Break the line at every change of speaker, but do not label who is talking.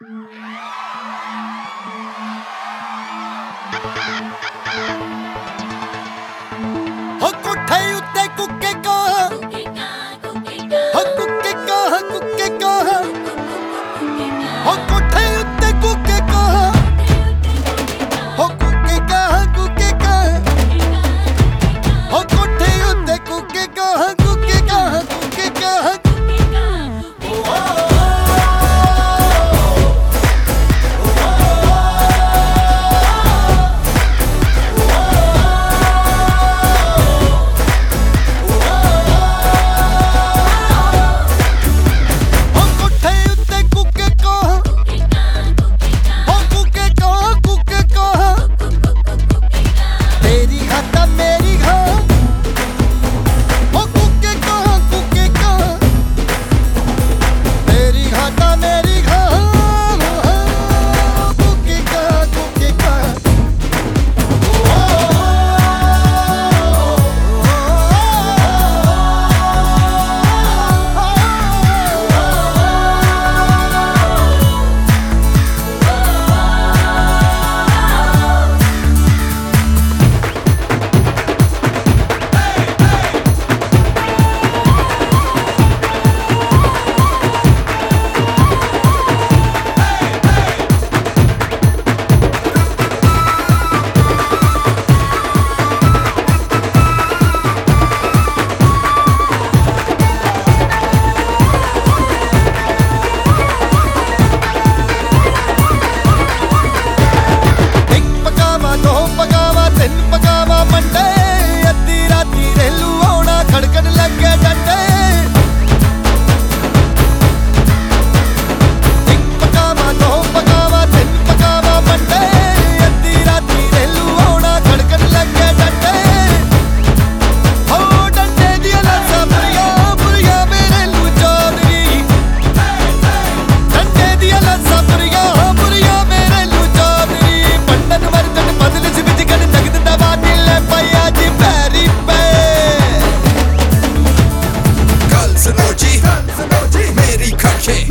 ਹੋ
check.